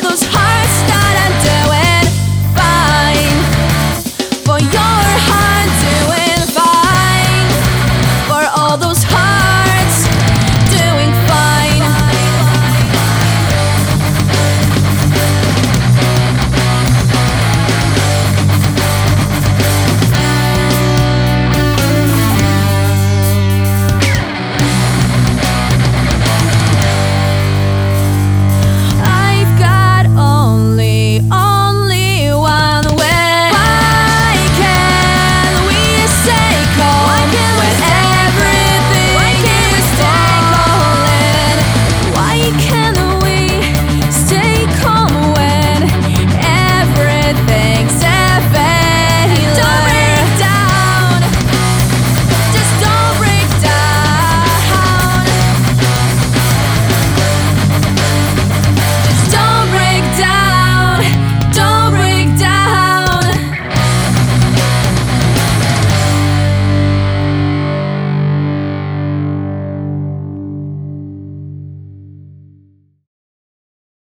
those high